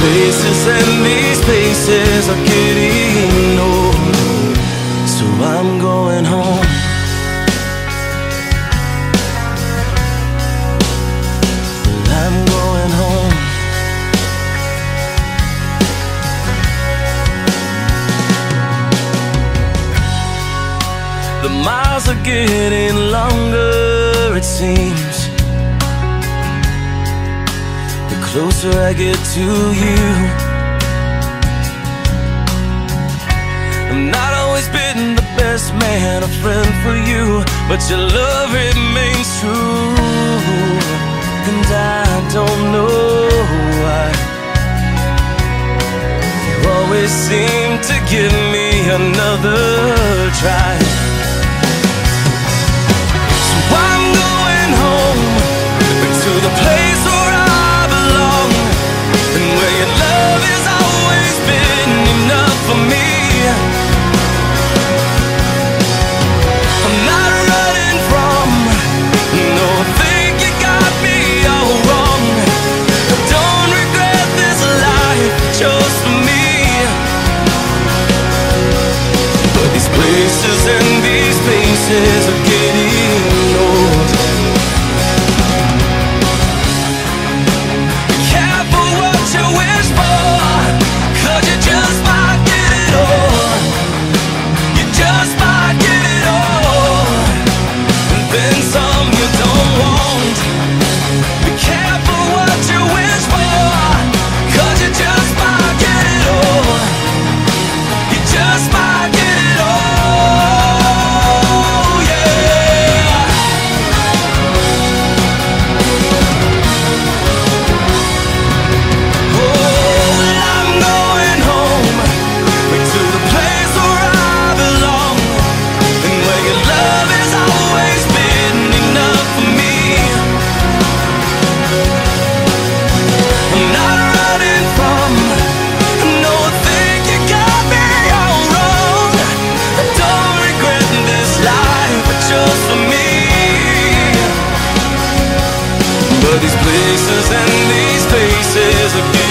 Places and these spaces are getting old. So I'm going home. I'm going home. The miles are getting longer, it seems. Closer I get to you. I'm not always been the best man, a friend for you, but your love remains true. And I don't know why. You always seem to give me another try. places and these places again.